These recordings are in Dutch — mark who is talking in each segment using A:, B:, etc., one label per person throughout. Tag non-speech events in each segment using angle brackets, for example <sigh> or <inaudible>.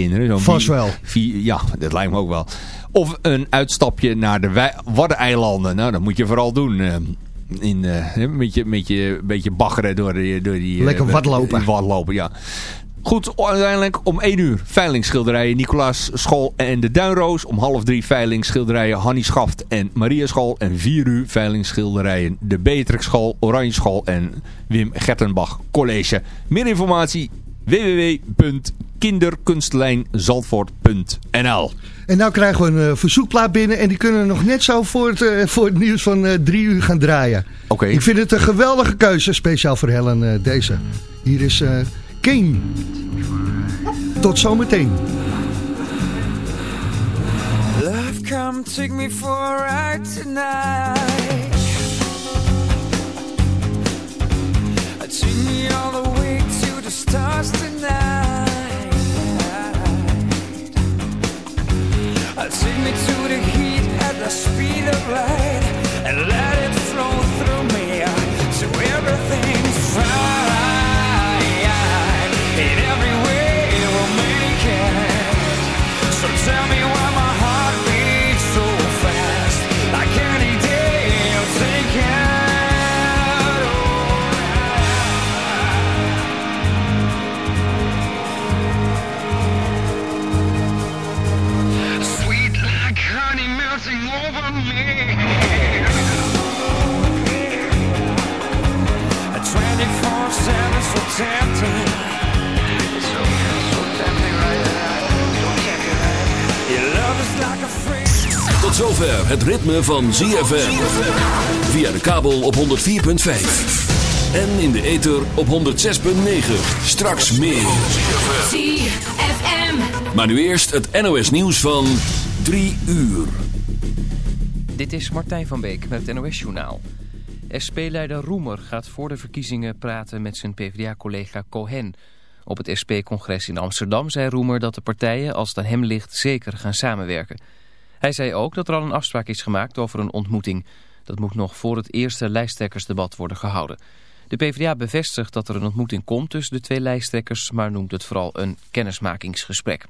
A: kinderen.
B: Vast wel.
A: vier- ja, dat lijkt me ook wel. Of een uitstapje naar de Waddeneilanden. Nou, dat moet je vooral doen. eh, in, eh, een beetje, beetje, beetje baggeren door die... Door die eh,
B: Lekker wadlopen.
A: wadlopen, ja. Goed, uiteindelijk om 1 uur veilingsschilderijen Nicolaas School en de Duinroos. Om half drie veilingsschilderijen Hannie Schaft en Maria School. En 4 uur veilingsschilderijen de Beatrix School, Oranje School en Wim Gertenbach College. Meer informatie www.kinderkunstlijnzandvoort.nl
B: En nou krijgen we een eh, verzoekplaat binnen en die kunnen we nog net zo voor het, eh, voor het nieuws van eh, drie uur gaan draaien.
A: Oké.
B: Ik vind het een geweldige keuze, speciaal voor Helen eh, deze. Hier is eh Kane. Tot zometeen.
C: Love, come take me for a ride tonight. Take me all the way to the stars tonight. Take me to the heat at the speed of light and let it flow through me. So everything's
D: Tot zover het ritme van ZFM. Via de kabel op 104.5. En in de ether op 106.9. Straks meer.
E: ZFM.
D: Maar nu eerst het NOS nieuws van 3 uur.
F: Dit is Martijn van Beek met het NOS-journaal. SP-leider Roemer gaat voor de verkiezingen praten met zijn PvdA-collega Cohen. Op het SP-congres in Amsterdam zei Roemer dat de partijen, als het aan hem ligt, zeker gaan samenwerken. Hij zei ook dat er al een afspraak is gemaakt over een ontmoeting. Dat moet nog voor het eerste lijsttrekkersdebat worden gehouden. De PvdA bevestigt dat er een ontmoeting komt tussen de twee lijsttrekkers, maar noemt het vooral een kennismakingsgesprek.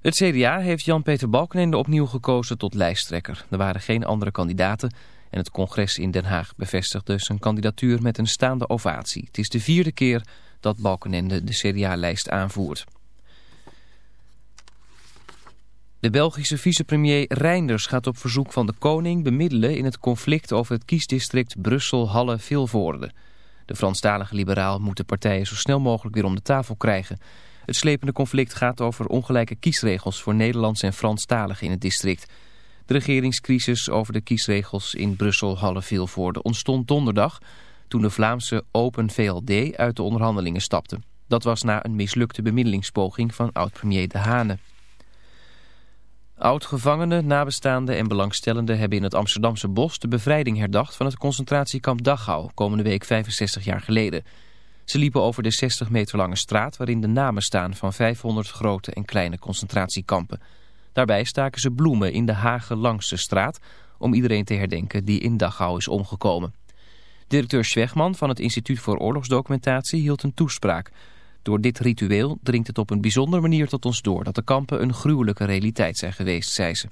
F: Het CDA heeft Jan-Peter Balkenende opnieuw gekozen tot lijsttrekker. Er waren geen andere kandidaten en het congres in Den Haag bevestigde zijn kandidatuur met een staande ovatie. Het is de vierde keer dat Balkenende de CDA-lijst aanvoert. De Belgische vicepremier Reinders gaat op verzoek van de koning bemiddelen in het conflict over het kiesdistrict Brussel-Halle-Vilvoorde. De Franstalige liberaal moet de partijen zo snel mogelijk weer om de tafel krijgen. Het slepende conflict gaat over ongelijke kiesregels voor Nederlands en Franstaligen in het district. De regeringscrisis over de kiesregels in Brussel-Halle-Vilvoorde ontstond donderdag toen de Vlaamse Open VLD uit de onderhandelingen stapte. Dat was na een mislukte bemiddelingspoging van oud-premier De Hane. Oud-gevangenen, nabestaanden en belangstellenden hebben in het Amsterdamse bos de bevrijding herdacht van het concentratiekamp Dachau, komende week 65 jaar geleden. Ze liepen over de 60 meter lange straat waarin de namen staan van 500 grote en kleine concentratiekampen. Daarbij staken ze bloemen in de hagen langs de straat om iedereen te herdenken die in Dachau is omgekomen. Directeur Schwegman van het Instituut voor Oorlogsdocumentatie hield een toespraak. Door dit ritueel dringt het op een bijzondere manier tot ons door dat de kampen een gruwelijke realiteit zijn geweest, zei ze.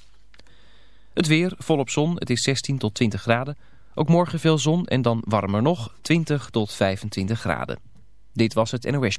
F: Het weer, volop zon, het is 16 tot 20 graden. Ook morgen veel zon en dan warmer nog, 20 tot 25 graden. Dit was het NOS.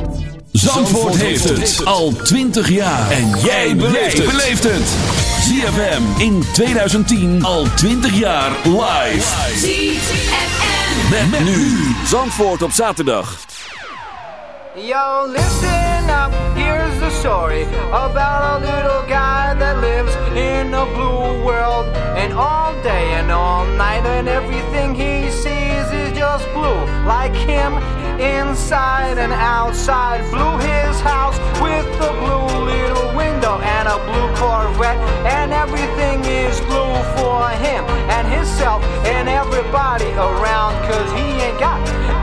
D: Zandvoort heeft het al 20 jaar. En jij beleeft het. ZFM in 2010 al 20 jaar live.
E: ZFM.
D: Met, nu Zandvoort op zaterdag.
G: Yo, listen up, here's the story about a little guy that lives in a blue world. And all day and all night, and everything he sees is just blue. Like him, inside and outside. Blue his house with a blue little window and a blue Corvette. And everything is blue for him and himself and everybody around. Cause he ain't got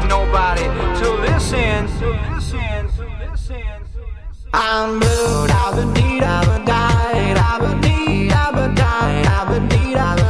G: nobody to listen. I'm blue, da ba dee da ba die, da ba dee da ba die, da ba dee da ba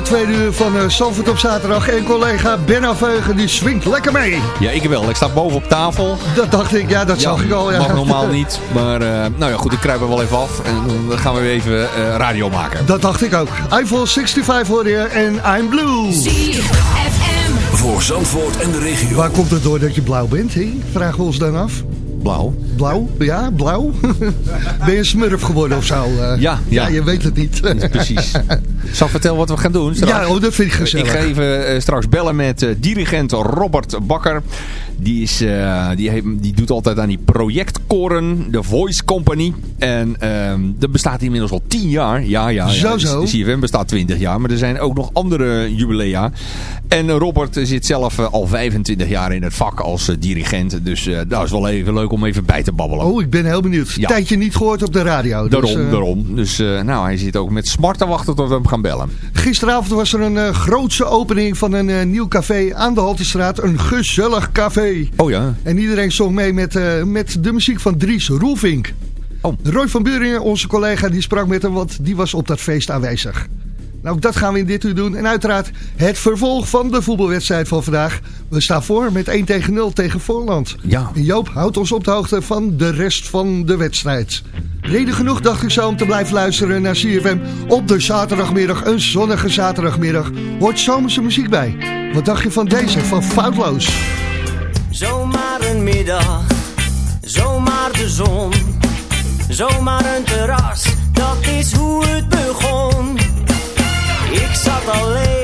B: het tweede uur van uh, Zandvoort op zaterdag. En collega Ben Aveugen, die swingt lekker mee.
A: Ja, ik wel. Ik sta boven op tafel.
B: Dat dacht ik, ja, dat zag ik al. Ja.
A: mag normaal niet. Maar eh, nou ja, goed, ik kruip er wel even af. En dan gaan we weer even eh, radio maken.
B: Dat dacht ik ook. Eiffel 65 hoor je en I'm Blue.
E: ZFM.
D: Voor Zandvoort en de regio.
B: Waar komt het door dat je blauw bent? Hè? Vragen we ons dan af.
A: Blauw.
B: Blauw? Ja, blauw? <laughs> ben je een smurf geworden of zo? eh?
A: Ja, ja.
B: je weet het niet.
A: Precies. <laughs> Zal ik vertellen wat we gaan doen straks?
B: Ja, oh, dat vind ik gezellig.
A: Ik ga even eh, straks bellen met eh, dirigent Robert Bakker. Die, is, eh, die, heeft, die doet altijd aan die projectkoren, de Voice Company. En ehm, dat bestaat inmiddels al 10 jaar. Ja, ja, ja.
B: Zo, dus zo.
A: De CFM bestaat 20 jaar, maar er zijn ook nog andere jubilea. En Robert zit zelf eh, al 25 jaar in het vak als eh, dirigent. Dus dat is wel even leuk om even bij te babbelen.
B: Oh, ik ben heel benieuwd.
A: Ja.
B: Tijdje niet gehoord op de radio. Dus,
A: daarom, daarom. Dus nou, hij zit ook met smart te wachten tot we hem gaan bellen.
B: Gisteravond was er een grootse opening van een nieuw café aan de Haltestraat. Een gezellig café
A: Oh ja.
B: En iedereen zong mee met, eh, met de muziek van Dries Roelvink.
A: Oh.
B: Roy van Buringen, onze collega, die sprak met hem, want die was op dat feest aanwezig. Nou, dat gaan we in dit uur doen. En uiteraard het vervolg van de voetbalwedstrijd van vandaag. We staan voor met 1 tegen 0 tegen Voorland.
A: Ja.
B: En Joop houdt ons op de hoogte van de rest van de wedstrijd. Reden genoeg, dacht ik zo, om te blijven luisteren naar CFM. Op de zaterdagmiddag, een zonnige zaterdagmiddag, hoort zomerse muziek bij. Wat dacht je van deze, van Foutloos?
H: Zomaar een middag, zomaar de zon. Zomaar een terras, dat is hoe het begon. Ik zat alleen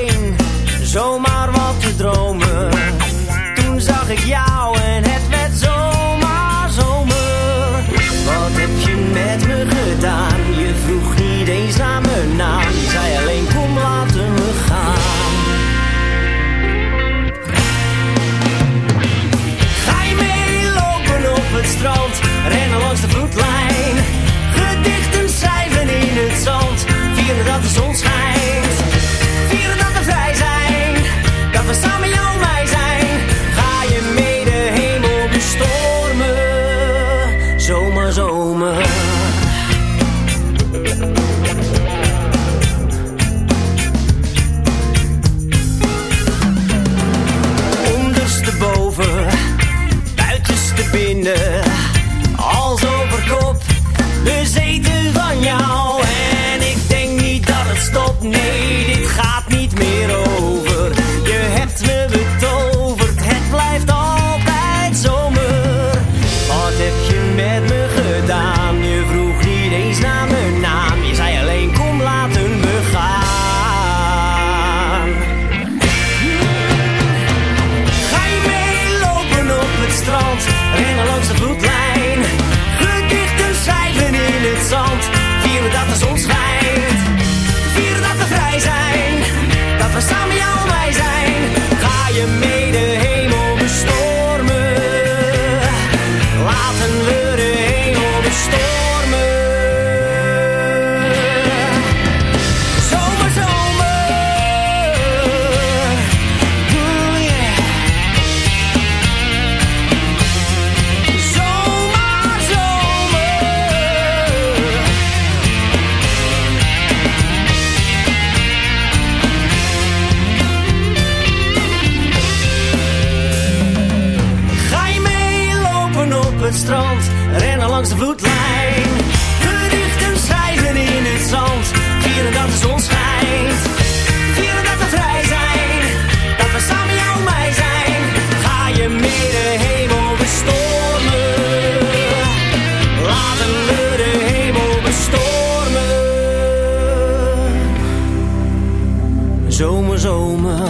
H: Zomer, zomer.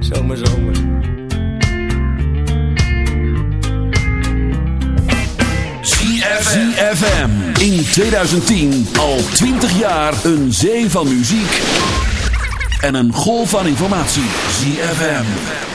H: Zomer, zomer.
D: ZFM. In 2010 al 20 jaar een zee van muziek. En een golf van informatie. ZFM.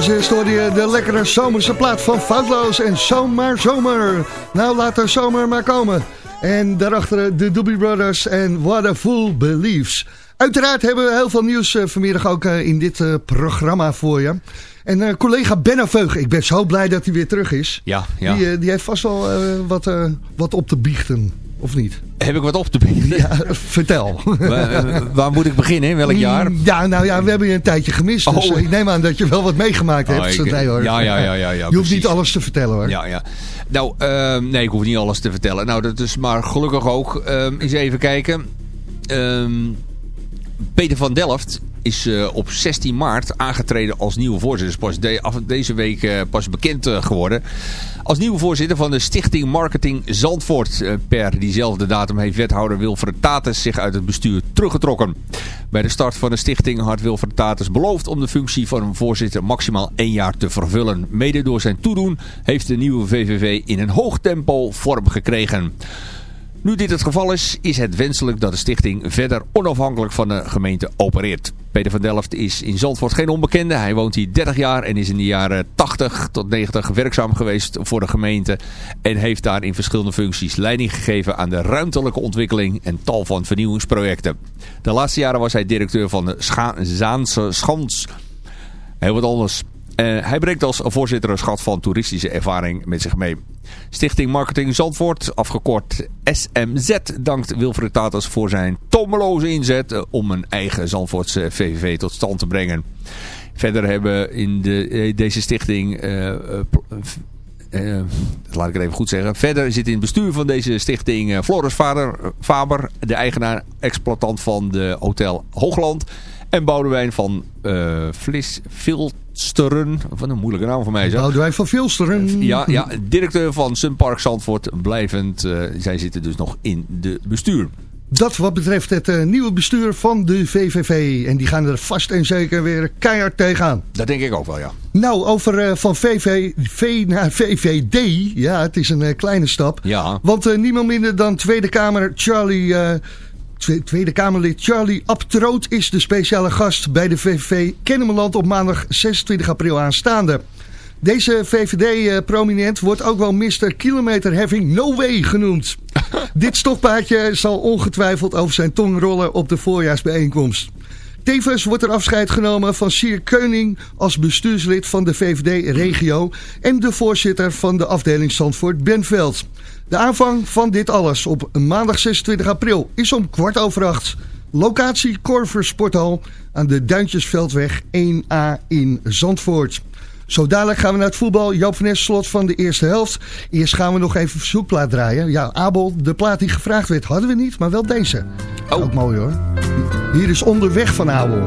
B: Als eerste hoorde je de lekkere zomerse plaat van Foutloos en Zomaar Zomer. Nou, laat de zomer maar komen. En daarachter de Doobie Brothers en What a Fool Believes. Uiteraard hebben we heel veel nieuws uh, vanmiddag ook uh, in dit uh, programma voor je. En collega Benno Veug, ik ben zo blij dat hij weer terug is.
A: Ja, ja.
B: Die, die heeft vast wel wat, wat op te biechten, of niet?
A: Heb ik wat op te biechten?
B: Ja, vertel.
A: waar, waar, moet ik beginnen? In welk jaar?
B: Ja, nou ja, we hebben je een tijdje gemist. Oh. Dus ik neem aan dat je wel wat meegemaakt
A: oh,
B: hebt.
A: Ik,
B: nee, hoor.
A: Ja, ja, ja, ja, ja. <laughs>
B: Je hoeft precies. niet alles te vertellen hoor.
A: Ja, ja. Nou, uh, nee, ik hoef niet alles te vertellen. Nou, dat is maar gelukkig ook. Uh, eens even kijken. Um, Peter van Delft is uh, op 16 maart aangetreden als nieuwe voorzitter. Is pas af, deze week uh, pas bekend uh, geworden. Als nieuwe voorzitter van de Stichting Marketing Zandvoort. per diezelfde datum heeft wethouder Wilfred Tatus zich uit het bestuur teruggetrokken. Bij de start van de stichting had Wilfred Tatus beloofd om de functie van een voorzitter maximaal één jaar te vervullen. Mede door zijn toedoen heeft de nieuwe VVV in een hoog tempo vorm gekregen. Nu dit het geval is, is het wenselijk dat de stichting verder onafhankelijk van de gemeente opereert. Peter van Delft is in Zandvoort geen onbekende. Hij woont hier 30 jaar en is in de jaren 80 tot 90 werkzaam geweest voor de gemeente. En heeft daar in verschillende functies leiding gegeven aan de ruimtelijke ontwikkeling en tal van vernieuwingsprojecten. De laatste jaren was hij directeur van de Zaanse Schans. Heel wat anders. Uh, hij brengt als voorzitter een schat van toeristische ervaring met zich mee. Stichting Marketing Zandvoort, afgekort SMZ, dankt Wilfried Tatas voor zijn tomeloze inzet uh, om een eigen Zandvoortse VVV tot stand te brengen. Verder hebben in de, deze stichting... Laat ik even goed zeggen. Verder zit in het bestuur van deze stichting Floris Vader, Faber, de eigenaar-exploitant van de Hotel Hoogland. En Boudewijn van uh, Vlis Vilsteren. Wat een moeilijke naam voor mij. Zeg.
B: Boudewijn van Vilsteren.
A: Ja, ja, directeur van Sunpark Zandvoort. Blijvend. Uh, zij zitten dus nog in de bestuur.
B: Dat wat betreft het uh, nieuwe bestuur van de VVV. En die gaan er vast en zeker weer keihard tegenaan.
A: Dat denk ik ook wel, ja.
B: Nou, over uh, van VVV naar VVD. Ja, het is een uh, kleine stap.
A: Ja.
B: Want niemand minder dan Tweede Kamer Charlie... Tweede Kamerlid Charlie Abtroot is de speciale gast bij de VVV Kennemerland op maandag 26 april aanstaande. Deze VVD-prominent wordt ook wel Mr. Kilometer Having No Way genoemd. <laughs> Dit stokpaardje zal ongetwijfeld over zijn tong rollen op de voorjaarsbijeenkomst. Tevens wordt er afscheid genomen van Sier Keuning als bestuurslid van de VVD-regio en de voorzitter van de afdeling Zandvoort Benveld. De aanvang van dit alles op maandag 26 april is om kwart over acht. Locatie Corver Sporthal aan de Duintjesveldweg 1A in Zandvoort. Zo dadelijk gaan we naar het voetbal. Joop van Nes, slot van de eerste helft. Eerst gaan we nog even verzoekplaat draaien. Ja, Abel, de plaat die gevraagd werd, hadden we niet, maar wel deze.
A: Oh.
B: Ook mooi hoor. Hier is Onderweg van Abel.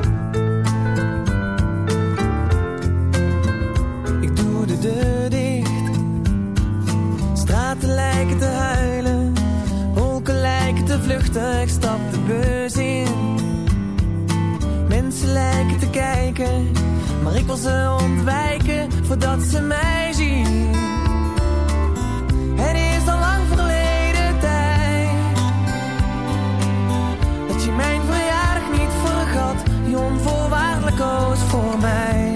I: Mensen lijken te kijken. Maar ik wil ze ontwijken voordat ze mij zien. Het is al lang verleden tijd dat je mijn verjaardag niet vergat, die onvoorwaardelijk koos voor mij.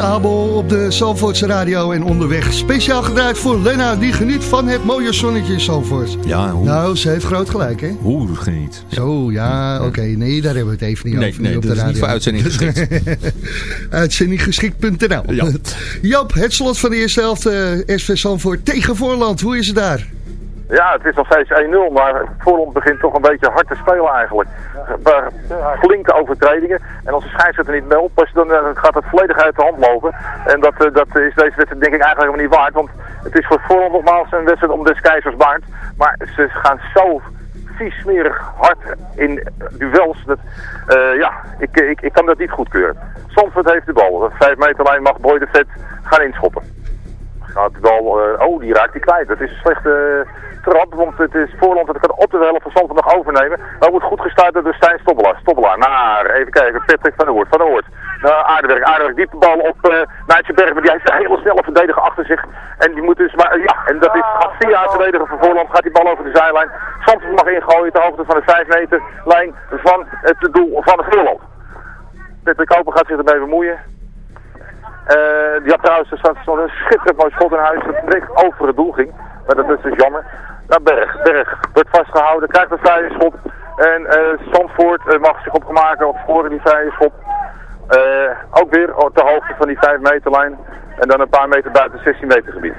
B: Abel op de Zalvoortse radio en onderweg. Speciaal gedraaid voor Lena, die geniet van het mooie zonnetje in Zalvoort.
A: Ja, hoe,
B: Nou, ze heeft groot gelijk, hè?
A: hoe geniet.
B: Zo, ja, oké. Nee, daar hebben we het even niet
A: Nee,
B: over.
A: nee,
B: op
A: dat
B: de
A: is niet
B: radio.
A: voor uitzending geschikt. <laughs>
B: Uitzendinggeschikt.nl
A: Ja.
B: Joop, het slot van de eerste helft, eh SV Zandvoort tegen Voorland. Hoe is het daar?
J: Ja, het is nog steeds 1-0, maar Voorland begint toch een beetje hard te spelen eigenlijk. Paar flinke overtredingen. En als de scheidsrechter niet mee oppast, dan eh, gaat het volledig uit de hand lopen. En dat, eh, dat is deze wedstrijd denk ik eigenlijk helemaal niet waard. Want het is voor Voorland nogmaals een wedstrijd om des keizers baard. Maar ze gaan zo vies smerig hard in duels. Dat, eh, ja, ik, ik, ik kan dat niet goedkeuren. Zandvoort heeft de bal. Vijf meter lijn mag Boy de Vet gaan inschoppen. Gaat de bal, oh die raakt hij kwijt. Dat is een slechte trap, want het is voorland dat kan op de helft van Zandvoort nog overnemen. Dat wordt goed gestart door Stijn Stoppelaar. Stoppelaar, naar, even kijken, Patrick van der Hoort. Van der Hoort, aardewerk, aardewerk, diepe bal op uh, Naatje Berg, maar die heeft een hele snelle verdediger achter zich. En die moet dus, ja, en dat is, gaat via het verdediger van Voorland, gaat die bal over de zijlijn. Zandvoort mag ingooien ter hoogte van de 5 meter lijn van het doel van het Voorland. Patrick Koper gaat zich ermee bemoeien. Uh, die had trouwens, staat zo'n schitterend mooi schot in huis dat direct over het doel ging. Maar dat is dus jammer. Nou, Berg, Berg wordt vastgehouden, krijgt een vrije schop. En uh, Zandvoort uh, mag zich opgemaken op scoren die vrije schop. ook weer ter hoogte van die 5 meterlijn. En dan een paar meter buiten het 16 meter gebied.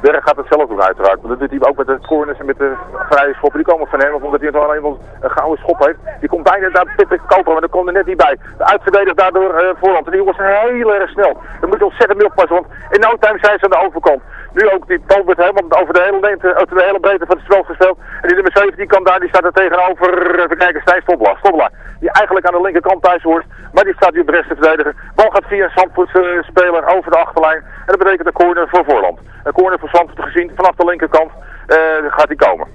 J: Berg gaat het zelf doen uiteraard. Maar dat doet hij ook met de corners en met de vrije schoppen. Die komen van hem, omdat hij alleen wel een gouden schop heeft. Die komt bijna daar Patrick Koper, maar daar komt er net niet bij. De uitverdedigd daardoor uh, voorland. En die jongens zijn heel erg snel. Daar moet je ontzettend mee oppassen, want in no time zijn ze aan de overkant. Nu ook, die bal wordt helemaal over de hele, lengte, over de hele breedte van het spel gespeeld. En die nummer 17 kan daar, die staat er tegenover, even kijken, Stijn. Stoppelaar, die eigenlijk aan de linkerkant thuis hoort. Maar die staat nu op de te verdedigen. Bal gaat via een Zandvoortse speler over de achterlijn. En dat betekent een corner voor Voorland. Een corner voor Zandvoort gezien vanaf de linkerkant uh, gaat hij komen.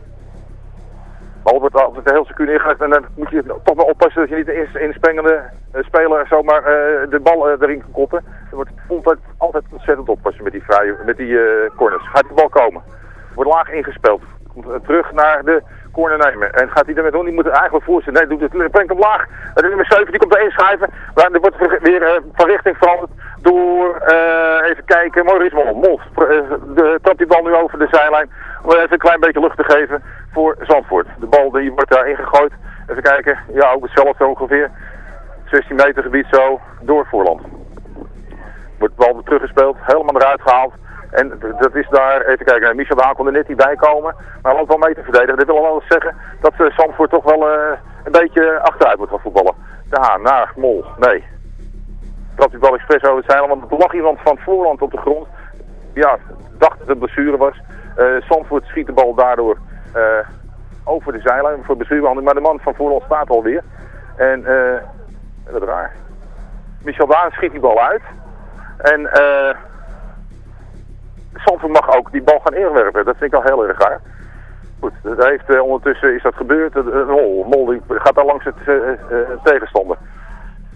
J: Bal wordt altijd heel secuur neergelegd en dan moet je toch maar oppassen dat je niet de eerste inspringende uh, speler zomaar de bal erin kan koppen. Er wordt altijd, altijd ontzettend oppassen met die, vrije, met die corners. Gaat die bal komen. Wordt laag ingespeeld. Komt terug naar de corner nemen. En gaat hij ermee doen? Die moet eigenlijk voorstellen. Nee, doet het, brengt hem laag. De nummer 7 die komt er inschrijven. Maar er wordt weer uh, van richting veranderd door, even kijken, Maurice Mol. Mol uh, trapt die bal nu over de zijlijn. Om even een klein beetje lucht te geven voor Zandvoort. De bal die wordt daar ingegooid. Even kijken, ja ook hetzelfde ongeveer. 16 meter gebied zo, door Voorland. Wordt bal weer teruggespeeld, helemaal eruit gehaald. En dat is daar, even kijken, Michel Daan kon er net niet bij komen. Maar loopt wel mee te verdedigen. Dat wil wel eens zeggen dat uh, Zandvoort toch wel uh, een beetje achteruit moet gaan voetballen. Haan, naar Mol, nee. Trapt die bal expres over het zeilen, want er lag iemand van voorland op de grond. Ja, dacht dat het blessure was. Uh, schiet de bal daardoor over de zijlijn voor blessurebehandeling. Maar de man van voorland staat alweer. En, dat is raar. Michel Daan schiet die bal uit. En, eh... Zandvoort mag ook die bal gaan inwerpen. Dat vind ik al heel erg raar. Goed, dat heeft, uh, ondertussen is dat gebeurd. Uh, Mol, Mol gaat daar langs het tegenstander.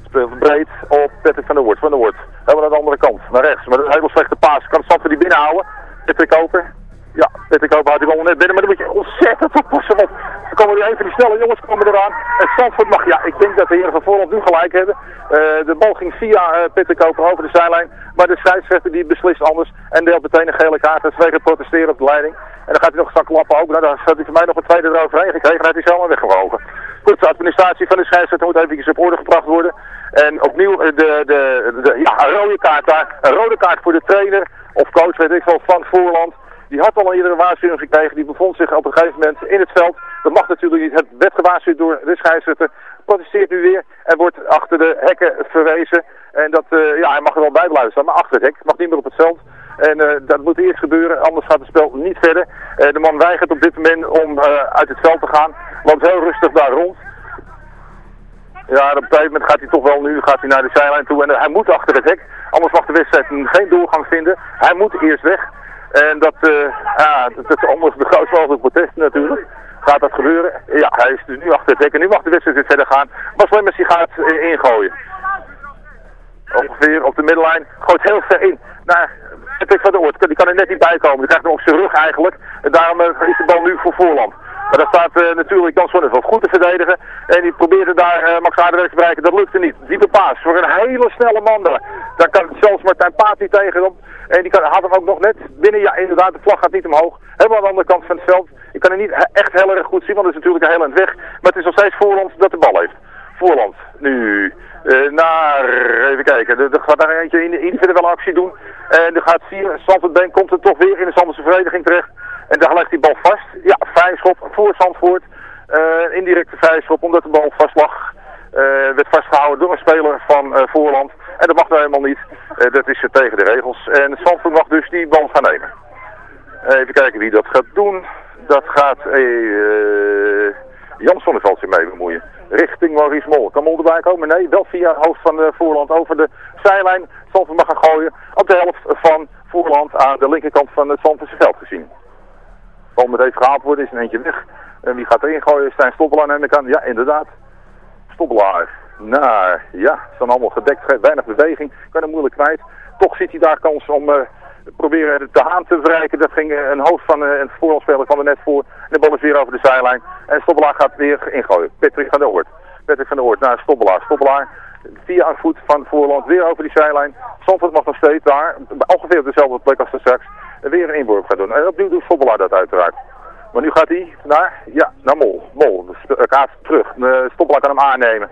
J: Speelt breed op Patrick van der Woord. Van der Woord. Helemaal naar de andere kant, naar rechts. Maar een hele slechte paas. Kan Zandvoort die binnenhouden. Patrick Koper. Ja, Patrick Koper houdt die bal net binnen. Maar dan moet je ontzettend oppassen. Want dan komen die even die snelle jongens komen eraan. En Zandvoort mag, ja, ik denk dat de heren van Voorland nu gelijk hebben. de bal ging via Patrick Koper over de zijlijn. Maar de scheidsrechter die beslist anders en deelt meteen een gele kaart. Dat is wegen protesteren op de leiding. En dan gaat hij nog een klappen ook. Nou, dan had hij voor mij nog een tweede eroverheen gekregen. En had hij zelf weggewogen. Goed, de administratie van de scheidsrechter moet eventjes op orde gebracht worden. En opnieuw de, de, de, ja, een rode kaart daar. Een rode kaart voor de trainer of coach, weet ik wel, van Voorland. Die had al een eerdere waarschuwing gekregen. Die bevond zich op een gegeven moment in het veld. Dat mag natuurlijk niet. Het werd gewaarschuwd door de scheidsrechter. Protesteert nu weer en wordt achter de hekken verwezen. En dat, uh, ja, hij mag er wel bij blijven maar achter het hek. Mag niet meer op het veld. En uh, dat moet eerst gebeuren, anders gaat het spel niet verder. Uh, de man weigert op dit moment om uit het veld te gaan. Loopt heel rustig daar rond. Ja, op een gegeven moment gaat hij toch wel nu gaat hij naar de zijlijn toe. En hij moet achter het hek. Anders mag de wedstrijd geen doorgang vinden. Hij moet eerst weg. En dat, ja, dat, is anders de grootste protest natuurlijk. Gaat dat gebeuren? Ja, hij is nu achter het hek. En nu mag de wedstrijd weer verder gaan. Bas Lemmers die gaat ingooien ongeveer op de middenlijn. Gooit heel ver in naar Patrick van der Oort, die kan er net niet bij komen. Die krijgt hem op zijn rug eigenlijk. En daarom eh, is de bal nu voor voorland. Maar daar staat uh, natuurlijk Jan Sonneveld goed te verdedigen. En die probeerde daar uh, Max Aardenwerk te bereiken. Dat lukte niet. Diepe paas voor een hele snelle man daar. Kan zelfs Martijn Paat niet. En die kan, had hem ook nog net binnen. Ja, inderdaad, de vlag gaat niet omhoog. Helemaal aan de andere kant van het veld. Ik kan hem niet echt heel erg goed zien, want het is natuurlijk een heel eind weg. Maar het is nog steeds voorland dat de bal heeft. Voorland. Nu uh, naar, even kijken, er, gaat daar eentje in, in verder wel actie doen. En er gaat vier, Zandvoort komt er toch weer in de Zandvoortse vereniging terecht. En daar legt die bal vast. Ja, vijfschop voor Zandvoort. Uh, indirecte vijfschop, omdat de bal vast lag. Uh, werd vastgehouden door een speler van Voorland. En dat mag nou helemaal niet. dat is tegen de regels. En Zandvoort mag dus die bal gaan nemen. even kijken wie dat gaat doen. Dat gaat Jan Sonneveld zich mee bemoeien richting Maurice Mol. Kan Mol erbij komen? Nee, wel via hoofd van voorland over de zijlijn. Zandvoort mag gaan gooien op de helft van voorland aan de linkerkant van het Zandvoortse veld gezien. Bal met even gehaald worden, is een eentje weg. En wie gaat erin gooien? Stijn Stoppelaar aan de kant. Ja, inderdaad. Stoppelaar. Nou, ja, ze zijn allemaal gedekt, weinig beweging. Kan hem moeilijk kwijt. Toch ziet hij daar kans om uh, proberen de haan te verrijken. Dat ging uh, een hoofd van uh, een voorlandspeler van de net voor. En de bal is weer over de zijlijn. En Stoppelaar gaat weer ingooien. Patrick van der Hoort. Patrick van der Hoort naar Stoppelaar. Stoppelaar via voet van voorland weer over die zijlijn. Zandvoort mag nog steeds daar, ongeveer op dezelfde plek als de straks, weer een inworp gaan doen. En opnieuw doet Stoppelaar dat uiteraard. Maar nu gaat hij naar, ja, naar Mol. Mol, gaat terug. Stoppelaar kan hem aannemen.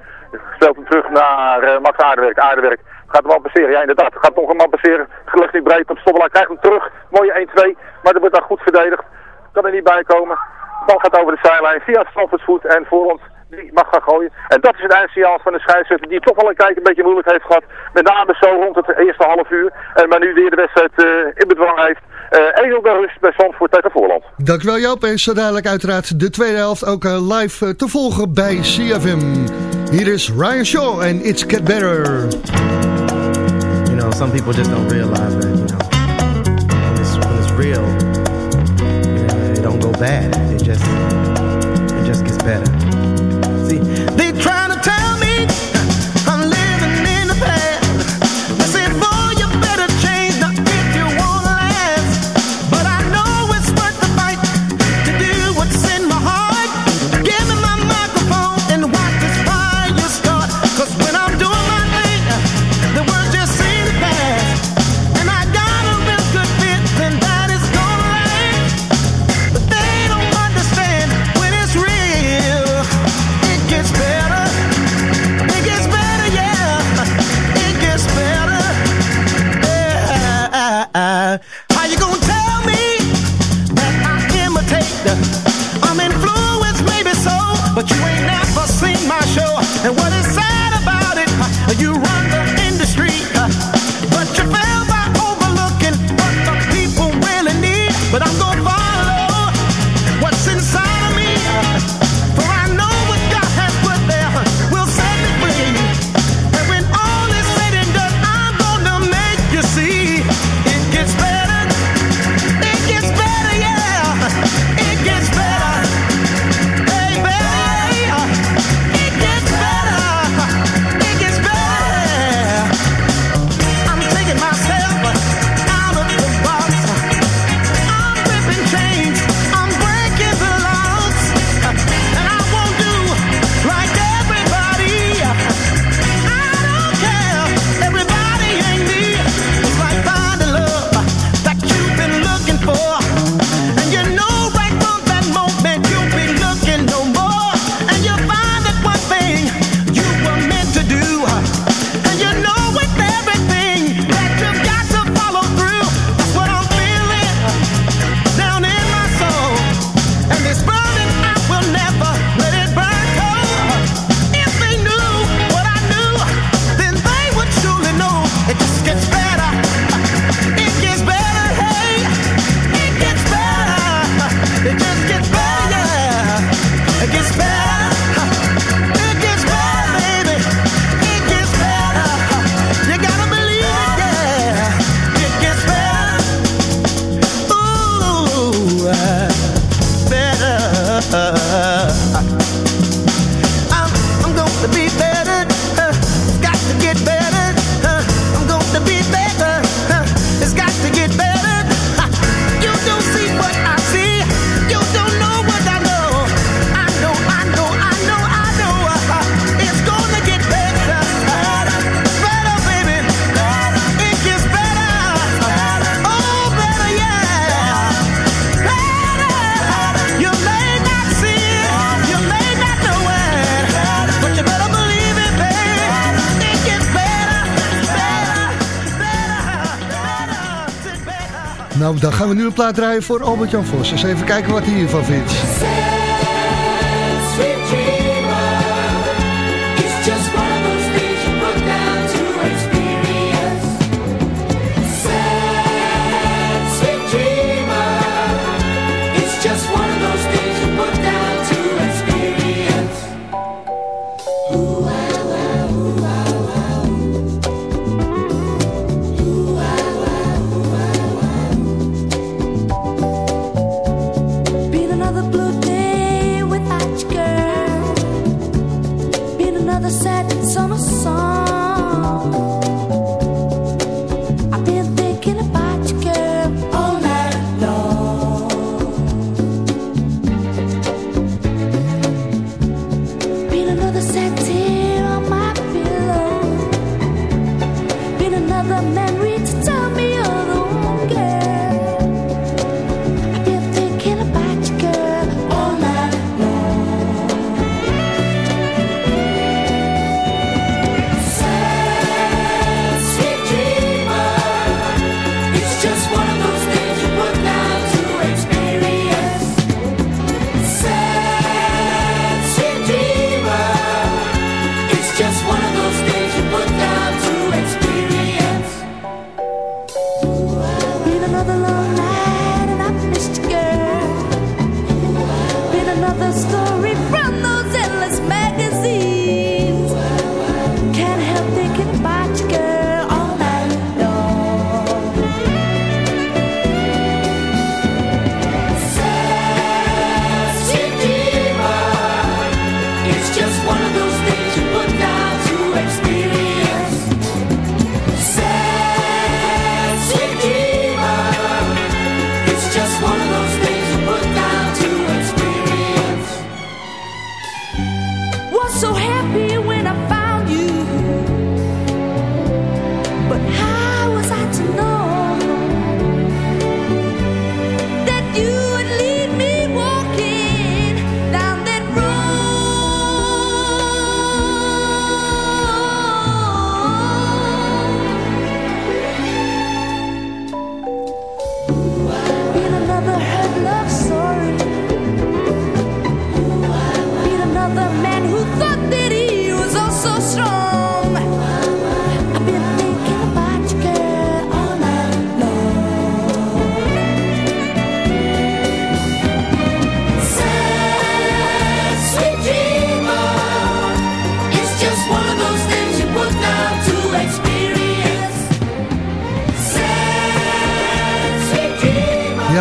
J: Speelt hem terug naar uh, Max Aardewerk. Aardewerk gaat hem al passeren. Ja, inderdaad. Gaat nog een man passeren. Gelukkig niet breed op Stoppelaar. Krijgt hem terug. Mooie 1-2. Maar er wordt daar goed verdedigd. Kan er niet bij komen. De bal gaat over de zijlijn via het voet en voor ons die mag gaan gooien. En dat is het eindsignaal van de scheidsrechter die toch wel een kijk een beetje moeilijk heeft gehad. Met name zo rond het eerste half uur. En maar nu weer de wedstrijd uh, in bedwang heeft. Uh, 1-0 bij rust bij Zandvoort tegen Voorland.
B: Dankjewel Joop. En zo dadelijk uiteraard de tweede helft ook uh, live uh, te volgen bij CFM. Hier is Ryan Shaw en It's Get Better.
K: You know, some people just don't realize that, you know, when it's, when it's real, you know, it don't go bad. It just, it just gets better. They
L: try gaan we nu een plaat draaien voor Albert-Jan Vos. Dus even kijken wat hij hiervan vindt.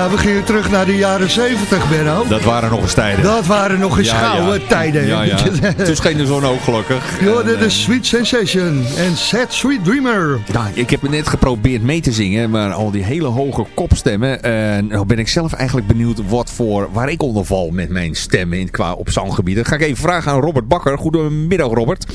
L: Ja, we gingen terug naar de jaren 70, Benno.
A: Dat waren nog eens tijden.
L: Dat waren nog eens
A: Ja,
L: gouden
A: ja.
L: tijden.
A: Ja, ja. <laughs> Toen scheen de zon ook gelukkig. En,
L: de
A: eh,
L: Sweet Sensation en Sad Sweet Dreamer.
A: Nou, ik heb net geprobeerd mee te zingen, maar al die hele hoge kopstemmen. En nou ben ik zelf eigenlijk benieuwd wat voor, waar ik onder val met mijn stemmen in, qua op zanggebied. Dat ga ik even vragen aan Robert Bakker. Goedemiddag Robert.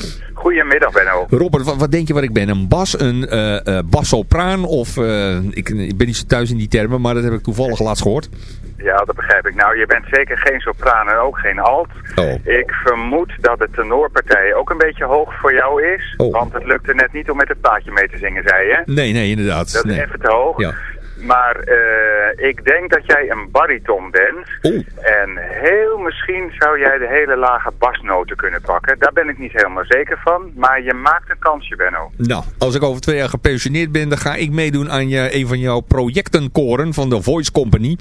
M: Goedemiddag Benno.
A: Robert, wat, wat denk je wat ik ben? Een bas, een eh bassopraan of, eh, ik, ik ben niet zo thuis in die termen, maar dat heb ik toevallig laatst gehoord.
M: Ja, dat begrijp ik. Nou, je bent zeker geen sopraan en ook geen alt.
A: Oh.
M: Ik vermoed dat de tenorpartij ook een beetje hoog voor jou is.
A: Oh.
M: Want het lukte net niet om met het plaatje mee te zingen, zei je.
A: Nee, nee, inderdaad.
M: Dat
A: nee.
M: is even te hoog.
A: Ja.
M: Maar eh, ik denk dat jij een bariton bent. En heel misschien zou jij de hele lage basnoten kunnen pakken. Daar ben ik niet helemaal zeker van. Maar je maakt een kansje, Benno.
A: Nou, als ik over twee jaar gepensioneerd ben, dan ga ik meedoen aan je, een van jouw projectenkoren van de Voice Company.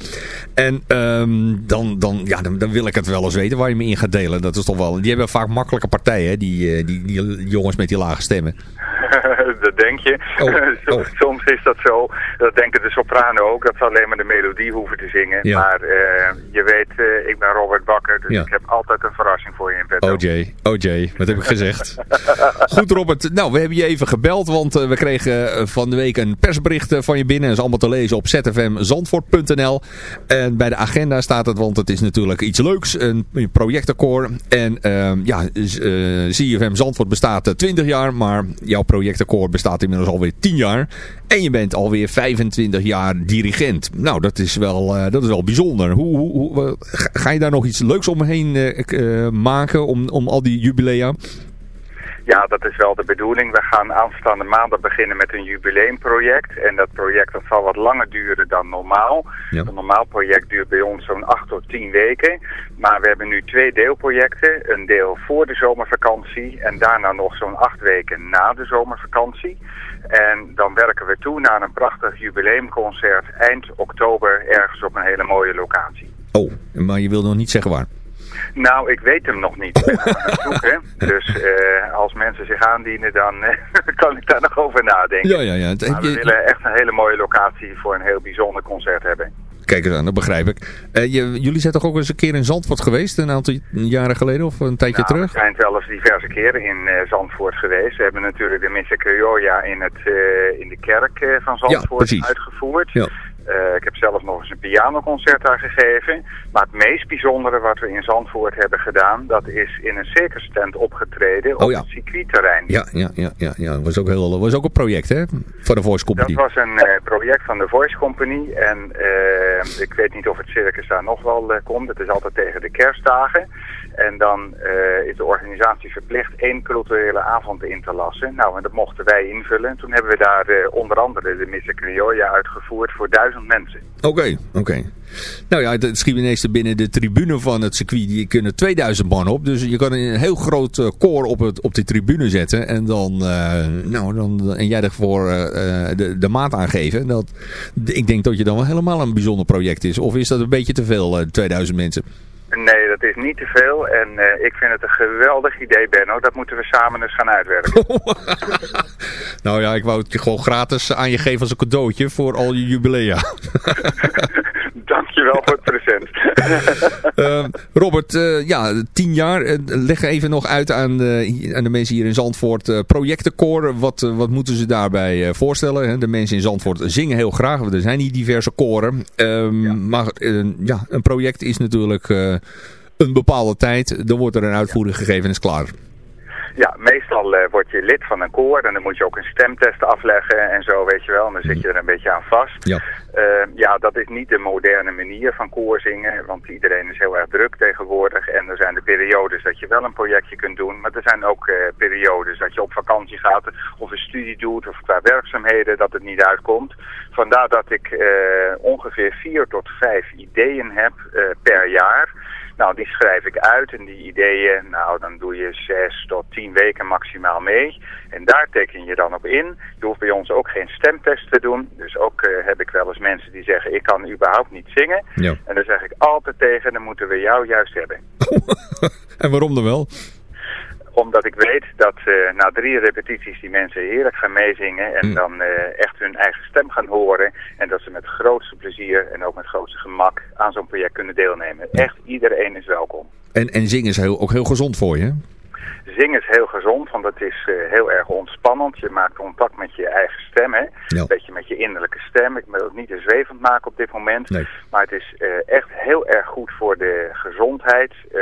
A: En ehm, dan, dan, ja, dan, dan wil ik het wel eens weten waar je me in gaat delen. Dat is toch wel, die hebben vaak makkelijke partijen, hè, die, eh, die, die jongens met die lage stemmen. <laughs> <laughs>
M: dat denk je. <laughs> Soms- Soms is dat zo. Dat denken de sopranen ook. Dat ze alleen maar de melodie hoeven te zingen.
A: Ja.
M: Maar eh, je weet, eh, ik ben Robert Bakker. Dus
A: Ja.
M: ik heb altijd een verrassing voor je in petto.
A: OJ, OJ, wat heb ik gezegd? <laughs> Goed Robert, nou we hebben je even gebeld, want eh, we kregen van de week een persbericht van je binnen. Dat is allemaal te lezen op zfmzandvoort.nl. En bij de agenda staat het, want het is natuurlijk iets leuks, een projectenkoor. En ehm, ja, eh, ZFM Zandvoort bestaat eh, 20 jaar, maar jouw projectenkoor bestaat inmiddels alweer 10 jaar. En je bent alweer 25 jaar dirigent. Nou, dat is wel, eh, dat is wel bijzonder. Hoe, hoe, hoe, eh, ga- je daar nog iets leuks omheen eh, maken om, om al die jubilea?
M: Ja, dat is wel de bedoeling. We gaan aanstaande maandag beginnen met een jubileumproject. En dat project dat zal wat langer duren dan normaal. Een normaal project duurt bij ons zo'n 8 tot 10 weken. Maar we hebben nu twee deelprojecten. Een deel voor de zomervakantie en daarna nog zo'n 8 weken na de zomervakantie. En dan werken we toe naar een prachtig jubileumconcert eind oktober ergens op een hele mooie locatie.
A: Oh, maar je wil nog niet zeggen waar.
M: Nou, ik weet hem nog niet. Ik <laughs> ben aan het zoeken. Dus eh, als mensen zich aandienen, dan eh, <laughs> kan ik daar nog over nadenken.
A: Ja, ja, ja. Het-
M: Maar we
A: je-
M: willen echt een hele mooie locatie voor een heel bijzonder concert hebben.
A: Kijk eens aan, dat begrijp ik. Eh, je, jullie zijn toch ook eens een keer in Zandvoort geweest, een aantal jaren geleden of een tijdje
M: Nou,
A: terug?
M: We zijn wel eens diverse keren in Zandvoort geweest. We hebben natuurlijk de Missa Criolla in, het, eh, in de kerk van Zandvoort
A: precies.
M: uitgevoerd.
A: Ja.
M: Eh, ik heb zelf nog eens een pianoconcert daar gegeven. Maar het meest bijzondere wat we in Zandvoort hebben gedaan... dat is in een circus tent opgetreden op
A: Oh ja.
M: het circuitterrein.
A: Ja, ja, ja, ja, ja. Dat was ook, heel, was ook een project, hè? Voor de Voice
M: Dat
A: Company.
M: was een eh, project van de Voice Company. En eh, ik weet niet of het circus daar nog wel komt. Het is altijd tegen de kerstdagen. En dan eh, is de organisatie verplicht één culturele avond in te lassen. Nou, en dat mochten wij invullen. En toen hebben we daar eh, onder andere de Missa Criolla uitgevoerd voor duizend mensen.
A: Oké, oké. Nou ja, het schiet ineens binnen de tribune van het circuit. Die kunnen 2000 man op. Dus je kan een heel groot eh, koor op, het, op die tribune zetten. En dan, nou, dan, en jij ervoor de, de maat aangeven. Dat, ik denk dat je dan wel helemaal een bijzonder project is. Of is dat een beetje te veel, eh, 2000 mensen?
M: Nee, dat is niet te veel. En eh, ik vind het een geweldig idee, Benno. Dat moeten we samen eens gaan uitwerken. <laughs>
A: Nou ja, ik wou het gewoon gratis aan je geven als een cadeautje voor al je jubilea. <laughs>
M: Dankjewel voor het present. <laughs>
A: Eh, Robert, eh, ja, tien jaar. Eh, leg even nog uit aan, de- aan de mensen hier in Zandvoort. eh projectenkoor, wat, eh, wat moeten ze daarbij eh, voorstellen? Hè? De mensen in Zandvoort zingen heel graag. want Er zijn hier diverse koren. Ehm, Maar eh, ja, een project is natuurlijk eh, een bepaalde tijd. Dan wordt er een uitvoering gegeven en is klaar.
M: Ja, meestal eh, word je lid van een koor en dan moet je ook een stemtest afleggen en zo, weet je wel. En dan zit je er een beetje aan vast.
A: Ja.
M: Eh, ja, dat is niet de moderne manier van koorzingen, want iedereen is heel erg druk tegenwoordig. En er zijn de periodes dat je wel een projectje kunt doen, maar er zijn ook eh, periodes dat je op vakantie gaat of een studie doet of qua werkzaamheden dat het niet uitkomt. Vandaar dat ik eh, ongeveer vier tot vijf ideeën heb eh, per jaar. Nou, die schrijf ik uit en die ideeën, nou, dan doe je zes tot tien weken maximaal mee. En daar teken je dan op in. Je hoeft bij ons ook geen stemtest te doen. Dus ook eh, heb ik wel eens mensen die zeggen, ik kan überhaupt niet zingen.
A: Ja.
M: En dan zeg ik altijd tegen, dan moeten we jou juist hebben. <laughs>
A: En waarom dan wel?
M: Omdat ik weet dat eh, na drie repetities die mensen heerlijk gaan meezingen en dan eh, echt hun eigen stem gaan horen. En dat ze met grootste plezier en ook met grootste gemak aan zo'n project kunnen deelnemen. Echt iedereen is welkom.
A: En, en zingen is heel, ook heel gezond voor je.
M: Zingen is heel gezond, want het is eh, heel erg ontspannend. Je maakt contact met je eigen stem, hè? Een beetje met je innerlijke stem. Ik wil het niet te zwevend maken op dit moment. Maar het is eh, echt heel erg goed voor de gezondheid. Eh,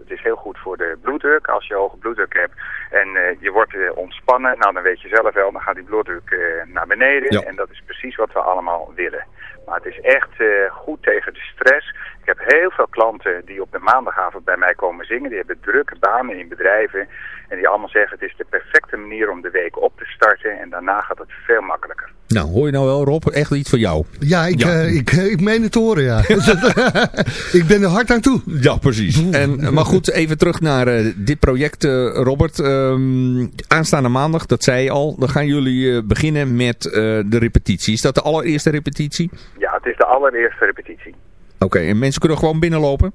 M: het is heel goed voor de bloeddruk, als je hoge bloeddruk hebt. En je wordt ontspannen. Nou, dan weet je zelf wel, dan gaat die bloeddruk naar beneden. En dat is precies wat we allemaal willen. Maar het is echt eh, goed tegen de stress. Ik heb heel veel klanten die op de maandagavond bij mij komen zingen. Die hebben drukke banen in bedrijven. En die allemaal zeggen het is de perfecte manier om de week op te starten. En daarna gaat het veel makkelijker.
A: Nou, hoor je nou wel Rob? Echt iets voor jou.
B: Ja, ik,
A: Ja.
B: eh, ik, ik meen het te horen, ja. <laughs> ik ben er hard aan toe.
A: Ja, precies. En, maar goed, even terug naar eh, dit project, eh, Robert. Ehm, aanstaande maandag, dat zei je al, dan gaan jullie eh, beginnen met eh, de repetitie. Is dat de allereerste repetitie?
M: Ja, het is de allereerste repetitie.
A: Oké, en mensen kunnen gewoon binnenlopen?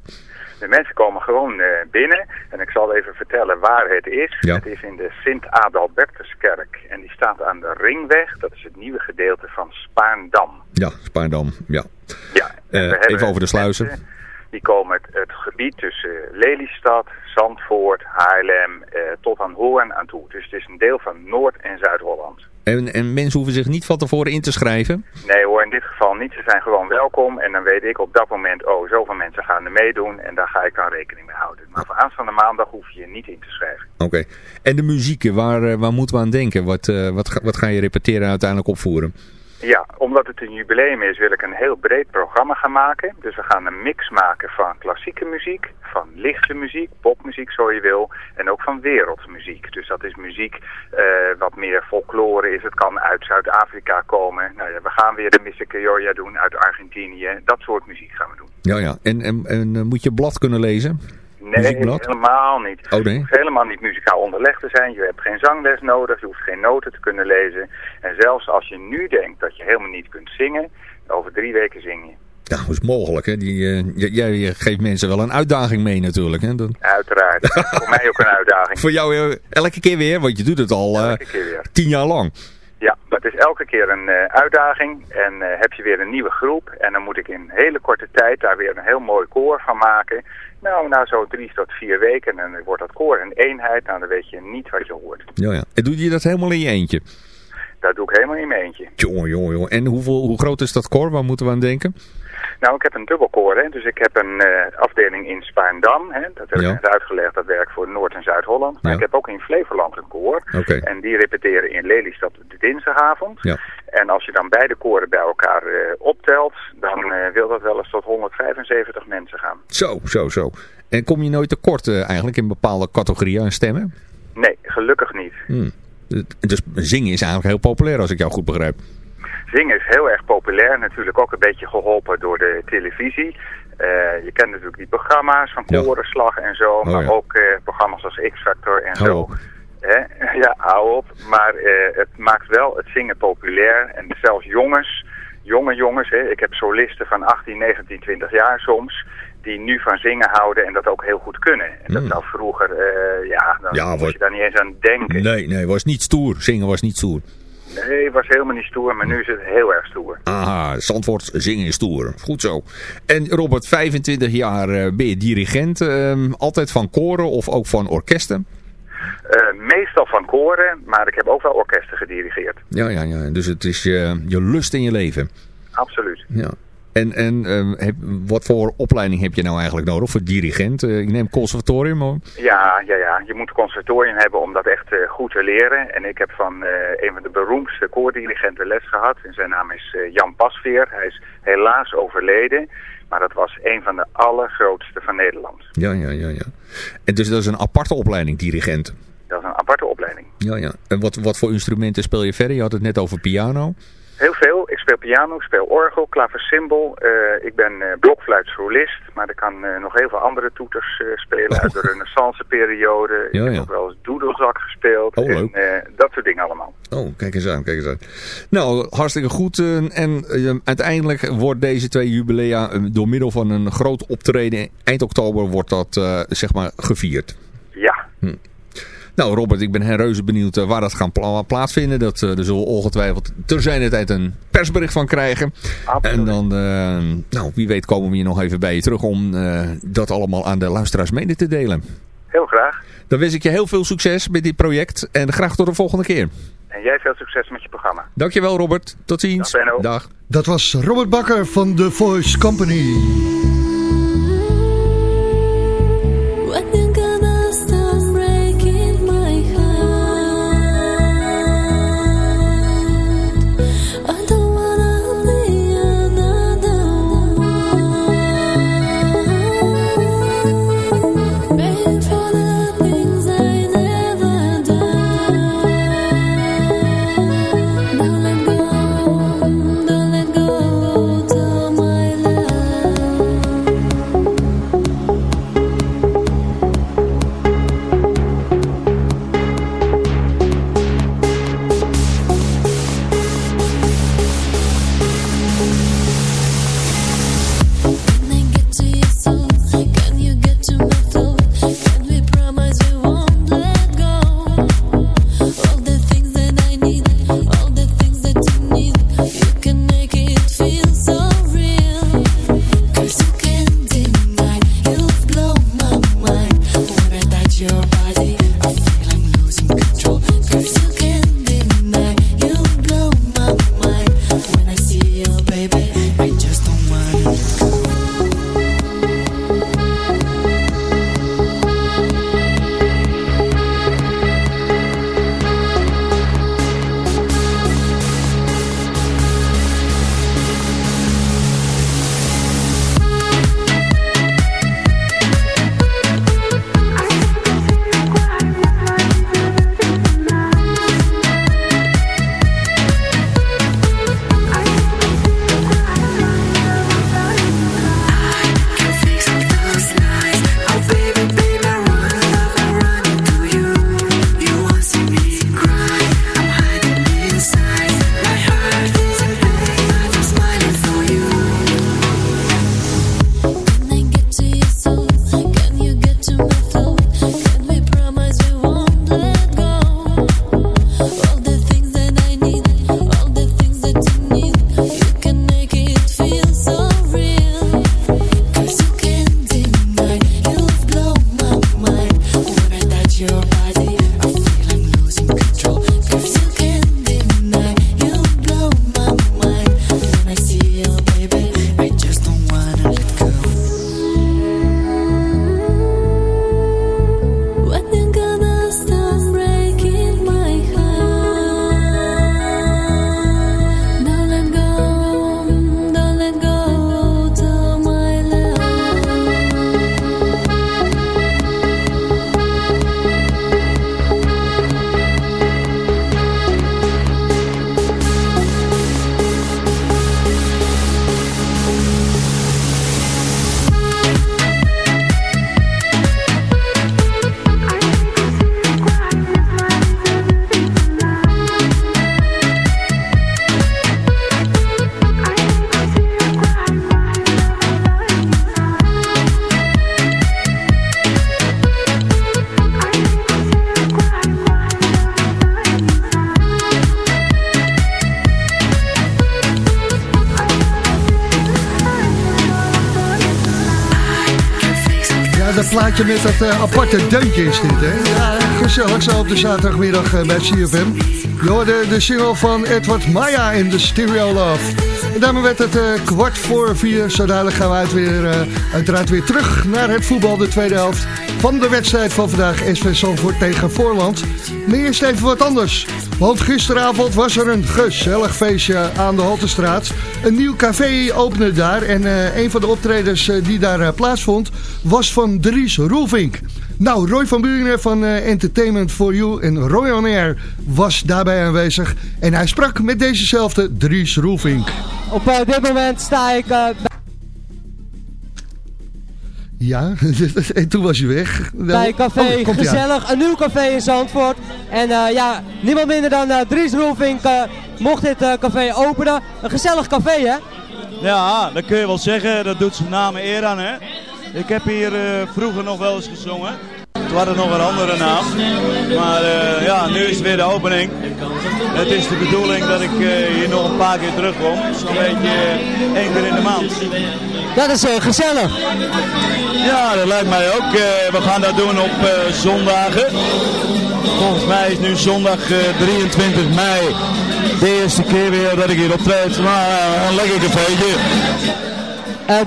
M: De mensen komen gewoon eh, binnen en ik zal even vertellen waar het is.
A: Ja.
M: Het is in de Sint-Adalbertuskerk en die staat aan de Ringweg. Dat is het nieuwe gedeelte van Spaarndam.
A: Ja, Spaardam, ja.
M: Ja,
A: Eh, even over de sluizen.
M: mensen Die komen het, het gebied tussen Lelystad, Zandvoort, Haarlem eh, tot aan Hoorn aan toe. Dus het is een deel van Noord- en Zuid-Holland.
A: En, en mensen hoeven zich niet van tevoren in te schrijven?
M: Nee hoor, in dit geval niet. Ze zijn gewoon welkom. En dan weet ik op dat moment, oh, zoveel mensen gaan er meedoen. En daar ga ik dan rekening mee houden. Maar voor aanstaande maandag hoef je je niet in te schrijven.
A: Oké. En de muziek, waar, eh, waar moeten we aan denken? Wat, eh, wat, ga, wat ga je repeteren en uiteindelijk opvoeren?
M: Ja, omdat het een jubileum is wil ik een heel breed programma gaan maken. Dus we gaan een mix maken van klassieke muziek, van lichte muziek, popmuziek zo je wil. En ook van wereldmuziek. Dus dat is muziek eh, wat meer folklore is. Het kan uit Zuid-Afrika komen. Nou ja, we gaan weer de Missa Criolla doen uit Argentinië. Dat soort muziek gaan we doen.
A: Ja, ja. En, en, en eh, moet je blad kunnen lezen?
M: Nee,
A: Muziekblad?
M: helemaal niet.
A: Oh, nee?
M: Je hoeft helemaal niet muzikaal onderlegd te zijn. Je hebt geen zangles nodig. Je hoeft geen noten te kunnen lezen. En zelfs als je nu denkt dat je helemaal niet kunt zingen, over drie weken zing je.
A: Ja, dat is mogelijk. Hè? Die, eh, jij jij geeft mensen wel een uitdaging mee natuurlijk. Hè? Dan...
M: Uiteraard. Voor mij ook een <laughs> uitdaging.
A: Voor jou eh, elke keer weer, want je doet het al eh,
M: weer.
A: tien jaar lang.
M: Ja, dat is elke keer een eh, uitdaging. En eh, heb je weer een nieuwe groep. En dan moet ik in hele korte tijd daar weer een heel mooi koor van maken. Nou, na zo drie tot vier weken. En dan wordt dat koor een eenheid. Nou, dan weet je niet wat je hoort.
A: Ja, ja. En doe je dat helemaal in je eentje?
M: Dat doe ik helemaal in mijn eentje.
A: Jongen, jongen, jongen. En hoeveel, hoe groot is dat koor? Waar moeten we aan denken?
M: Nou, ik heb een dubbelkoor, hè. Dus ik heb een eh, afdeling in Spaarndam, hè. Dat heb ik net uitgelegd, dat werkt voor Noord- en Zuid-Holland. Maar
A: Ja.
M: ik heb ook in Flevoland een koor. En die repeteren in Lelystad de dinsdagavond.
A: Ja.
M: En als je dan beide koren bij elkaar eh, optelt, dan eh, wil dat wel eens tot 175 mensen gaan.
A: Zo, zo, zo. En kom je nooit tekort eigenlijk in bepaalde categorieën aan stemmen?
M: Nee, gelukkig niet.
A: Hmm. Dus zingen is eigenlijk heel populair als ik jou goed begrijp.
M: Zingen is heel erg populair, natuurlijk ook een beetje geholpen door de televisie. Eh, je kent natuurlijk die programma's van. Korenslag en zo,
A: Oh,
M: maar
A: ja.
M: ook eh, programma's als X-Factor en
A: Hou
M: zo.
A: op. <laughs>
M: Ja, hou op. Maar eh, het maakt wel het zingen populair. En zelfs jongens, jonge jongens, hè? ik heb solisten van 18, 19, 20 jaar soms, die nu van zingen houden en dat ook heel goed kunnen. En dat zou vroeger, ja, dan
A: Ja,
M: je daar niet eens aan denken.
A: Nee, nee, was niet stoer. Zingen was niet stoer.
M: Nee, het was helemaal niet stoer, maar nu is het heel erg stoer.
A: Aha, Zandvoort zingen is stoer. Goed zo. En Robert, 25 jaar eh, ben je dirigent. ehm, altijd van koren of ook van orkesten?
M: Eh, meestal van koren, maar ik heb ook wel orkesten gedirigeerd.
A: Ja, ja, ja. Dus het is je, je lust in je leven.
M: Absoluut.
A: Ja. En, en ehm, heb, wat voor opleiding heb je nou eigenlijk nodig voor dirigent? Eh, ik neem conservatorium. hoor.
M: Ja, ja, ja. Je moet conservatorium hebben om dat echt eh, goed te leren. En ik heb van eh, een van de beroemdste koordirigenten les gehad. En zijn naam is Jan Pasveer. Hij is helaas overleden. Maar dat was een van de allergrootste van Nederland.
A: Ja, ja, ja, ja. En dus dat is een aparte opleiding, dirigent.
M: Dat is een aparte opleiding.
A: Ja, ja. En wat, wat voor instrumenten speel je verder? Je had het net over piano.
M: Heel veel. Speel piano, speel orgel, klaversymbol. Eh ik ben eh blokfluitsolist, maar ik kan eh, nog heel veel andere toeters spelen uit de renaissance periode.
A: Ja,
M: ik heb
A: ja.
M: ook wel eens doedelzak gespeeld.
A: Oh,
M: en, dat soort dingen allemaal.
A: Oh, kijk eens aan, kijk eens aan. Nou, hartstikke goed. en uiteindelijk wordt deze twee jubilea door middel van een groot optreden eind oktober wordt dat zeg maar gevierd.
M: Ja,
A: Nou Robert, ik ben heel reuze benieuwd eh, waar dat gaan pla- plaatsvinden. Dat, eh daar zullen we ongetwijfeld ter zijner tijd een persbericht van krijgen. En dan, eh, nou wie weet komen we hier nog even bij je terug om eh, dat allemaal aan de luisteraars mede te delen.
M: heel graag.
A: Dan wens ik je heel veel succes met dit project en graag tot de volgende keer.
M: En jij veel succes met je programma.
A: Dankjewel Robert, tot ziens.
M: Dag.
A: Dag.
B: Dat was Robert Bakker van The Voice Company. Plaatje met dat eh, aparte deuntje is dit, hè? Ja, gezellig zo op de zaterdagmiddag eh, bij CFM. Je hoorde de single van Edward Maya in de Stereo Love. En daarmee werd het eh, kwart voor vier. Zo dadelijk gaan we uit weer, uiteraard weer terug naar het voetbal, de tweede helft van de wedstrijd van vandaag. SV Zandvoort tegen Voorland. Maar eerst even wat anders. Want gisteravond was er een gezellig feestje aan de Haltestraat. Een nieuw café opende daar. En eh, een van de optredens eh, die daar eh, plaatsvond was van Dries Roelvink. Nou, Roy van Buringen van Entertainment for You en Roy on Air was daarbij aanwezig. En hij sprak met dezezelfde Dries Roelvink.
N: Op dit moment sta ik eh,
B: Ja, <laughs> en toen was je weg.
N: bij Café
B: Oh.
N: Gezellig, een nieuw café in Zandvoort. En eh, ja, niemand minder dan eh, Dries Roelvink eh, mocht dit café openen. Een gezellig café, hè?
O: Ja, dat kun je wel zeggen. Dat doet zijn naam eer aan, hè. Ik heb hier eh, vroeger nog wel eens gezongen. Toen had het nog een andere naam. Maar eh, ja, nu is het weer de opening. Het is de bedoeling dat ik eh, hier nog een paar keer terugkom. Zo'n beetje eh, één keer in de maand.
N: Dat is gezellig.
O: Ja, dat lijkt mij ook. We gaan dat doen op zondagen. Volgens mij is nu zondag eh, 23 mei de eerste keer weer dat ik hier optreed. Maar een lekker cafeetje.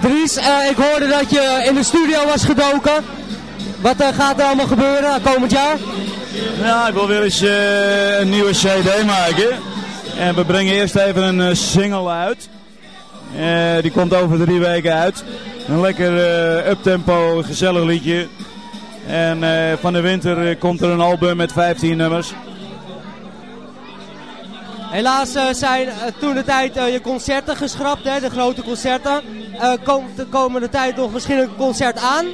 N: Dries, ik hoorde dat je in de studio was gedoken. Wat eh, gaat er allemaal gebeuren komend jaar?
O: Ja, ik wil weer eens eh, een nieuwe cd maken. En we brengen eerst even een eh, single uit. Die komt over drie weken uit. Een lekker uptempo, gezellig liedje. En van de winter komt er een album met 15 nummers.
N: Helaas zijn toen de tijd je concerten geschrapt, hè, de grote concerten. Komt de komende tijd nog misschien een concert aan?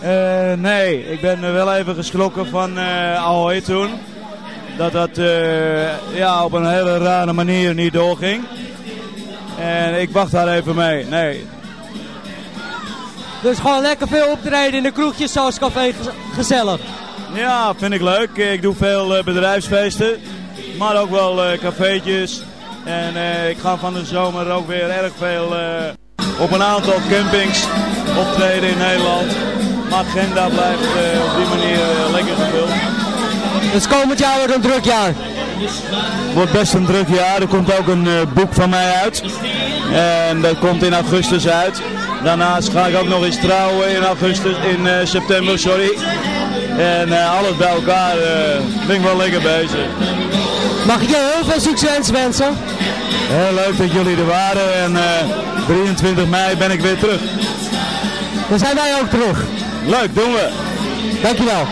O: Eh, nee, ik ben er wel even geschrokken van eh Ahoy toen. Dat dat eh, ja, op een hele rare manier niet doorging. En ik wacht daar even mee. Nee,
N: Dus gewoon lekker veel optreden in de kroegjes zoals Café Gez- Gezellig.
O: Ja, vind ik leuk. Ik doe veel eh, bedrijfsfeesten, maar ook wel eh cafeetjes. En eh, ik ga van de zomer ook weer erg veel eh, op een aantal campings optreden in Nederland. Mijn agenda blijft eh, op die manier eh, lekker gevuld.
N: Dus komend jaar wordt een druk jaar.
O: Wordt best een druk jaar. Er komt ook een eh, boek van mij uit. En dat komt in augustus uit. Daarnaast ga ik ook nog eens trouwen in augustus, in eh, september, sorry. En eh, alles bij elkaar eh, ben ik wel lekker bezig.
N: Mag ik je heel veel succes wensen?
O: Heel leuk dat jullie er waren en eh, 23 mei ben ik weer terug.
N: Dan zijn wij ook terug.
O: Leuk, doen we.
N: Dankjewel.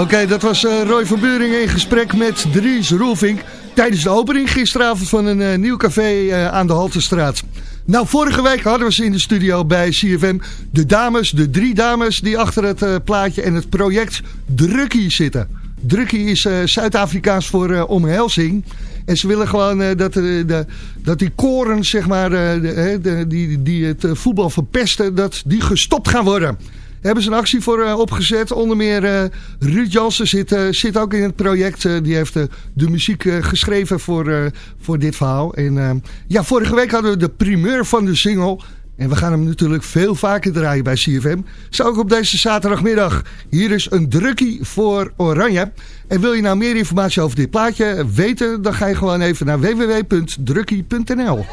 B: Oké, dat was eh, Roy van Buringen in gesprek met Dries Roelvink... tijdens de opening gisteravond van een eh, nieuw café eh, aan de Haltestraat. Nou, vorige week hadden we ze in de studio bij CFM. De dames, de drie dames die achter het plaatje en het project Drukkie zitten. Drukkie is Zuid-Afrikaans voor omhelzing. En ze willen gewoon eh, dat, eh, de, dat die koren, zeg maar, eh, die, die het voetbal verpesten, dat die gestopt gaan worden. Daar hebben ze een actie voor opgezet. Onder meer Ruud Jansen zit, zit ook in het project. Die heeft de muziek geschreven voor, voor dit verhaal. En ja, vorige week hadden we de primeur van de single. En we gaan hem natuurlijk veel vaker draaien bij CFM. Zo ook op deze zaterdagmiddag. Hier is een drukkie voor Oranje. En wil je nou meer informatie over dit plaatje weten... dan ga je gewoon even naar www.drukkie.nl.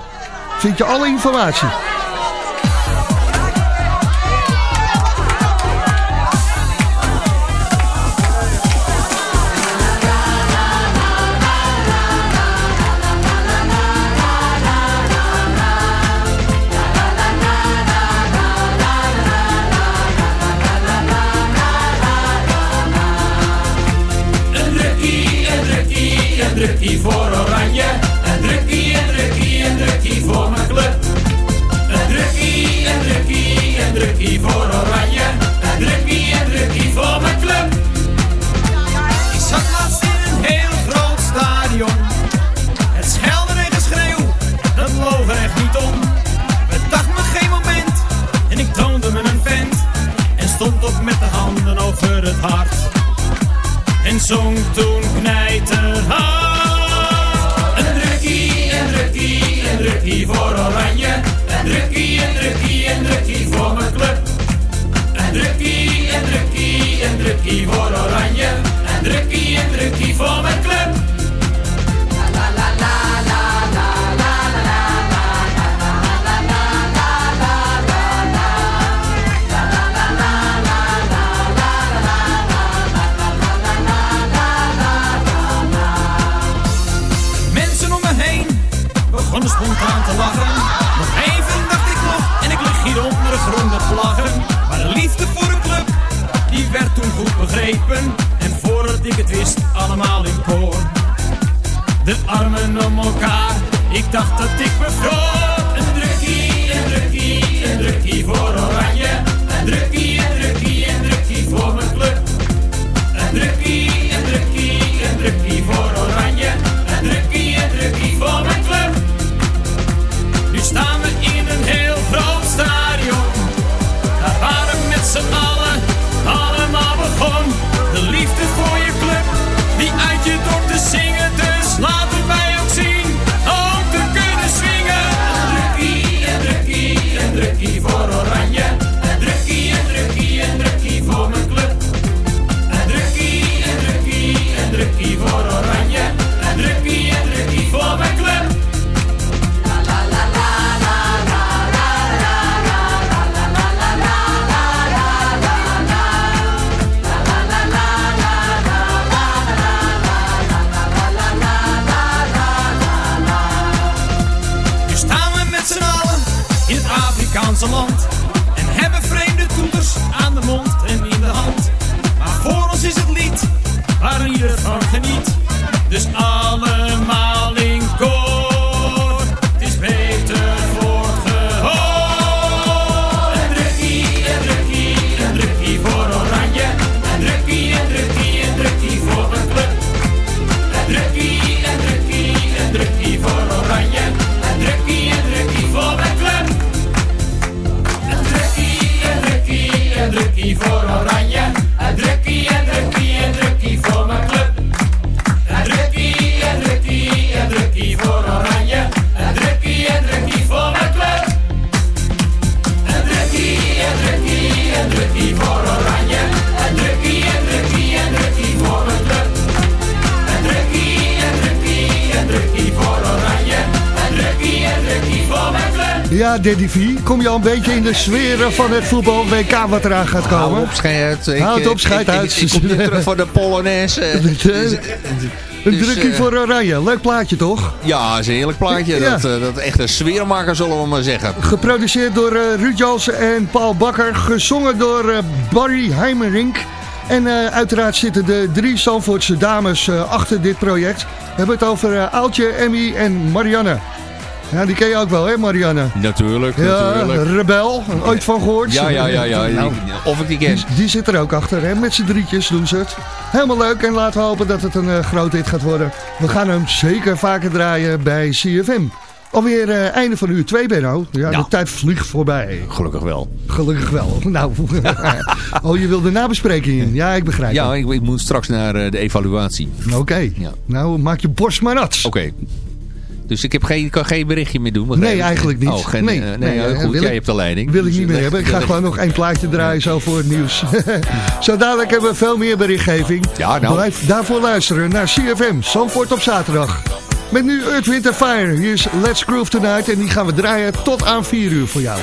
B: Vind je alle informatie.
P: Voor oranje. Een drukkie, een drukkie, een drukkie voor mijn club. Een drukkie, een drukkie, een drukkie voor oranje. Een drukkie, een drukkie voor mijn club. Ik zat laatst in een heel groot stadion. Het schelden en geschreeuw, dat loog er echt niet om. Het dacht me geen moment en ik toonde me een vent. En stond op met de handen over het hart en zong toen knijterhard. drukkie voor Oranje. En drukkie, en drukkie, en drukkie voor mijn club. En drukkie, en drukkie, en drukkie voor Oranje. En drukkie, en drukkie voor mijn club. En voordat ik het wist, allemaal in koor. De armen om elkaar, ik dacht dat ik bevroor.
B: Al een beetje in de sfeer van het voetbal WK wat eraan gaat komen?
A: Hou op, schijt uit.
B: Houd
A: Ik,
B: op,
A: eh,
B: schijt
A: ik- ik-
B: uit.
A: Ik, kom terug voor de Polonaise. <laughs>
B: Een
A: Dus,
B: drukkie
A: eh,
B: voor Oranje, leuk plaatje toch?
A: Ja, is een heerlijk plaatje.
B: Ja.
A: Dat, eh, dat echt een sfeermaker, zullen we maar zeggen.
B: Geproduceerd door eh, Ruud Jansen en Paul Bakker. Gezongen door eh, Barry Heimerink. En eh, uiteraard zitten de drie Zandvoortse dames eh, achter dit project. We hebben het over eh Aaltje, Emmy en Marianne. Ja, die ken je ook wel, hè Marianne?
A: Natuurlijk,
B: Ja,
A: natuurlijk.
B: Rebel, ooit van gehoord.
A: Ja, ja, ja, ja.
B: Nou,
A: Of ik die ken.
B: die, die zit er ook achter, hè? met z'n drietjes doen ze het. Helemaal leuk en laten we hopen dat het een uh, groot hit gaat worden. We gaan hem zeker vaker draaien bij CFM. Alweer uh, einde van uur 2, Benno. Ja,
A: Ja.
B: de tijd vliegt voorbij.
A: Gelukkig wel.
B: Gelukkig wel. <laughs> Nou, <laughs> oh, je wilde nabesprekingen. Ja, ik begrijp
A: Ja, ik, ik moet straks naar eh, de evaluatie.
B: Oké. Nou, maak je borst maar nat.
A: Oké. Dus ik heb geen, kan geen berichtje meer doen.
B: Nee, eigenlijk niet.
A: Oh, geen,
B: nee,
A: eh, nee,
B: eh,
A: goed, jij
B: ik-
A: hebt de leiding.
B: Wil ik
A: Dus,
B: niet meer hebben. Ik ga gewoon nog één plaatje draaien zo voor het nieuws. <laughs> zo dadelijk hebben we veel meer berichtgeving.
A: Ja, nou.
B: Blijf daarvoor luisteren naar CFM, Zandvoort op zaterdag. Met nu Earth, Wind Fire. Hier is Let's Groove Tonight. En die gaan we draaien tot aan 4 uur voor jou.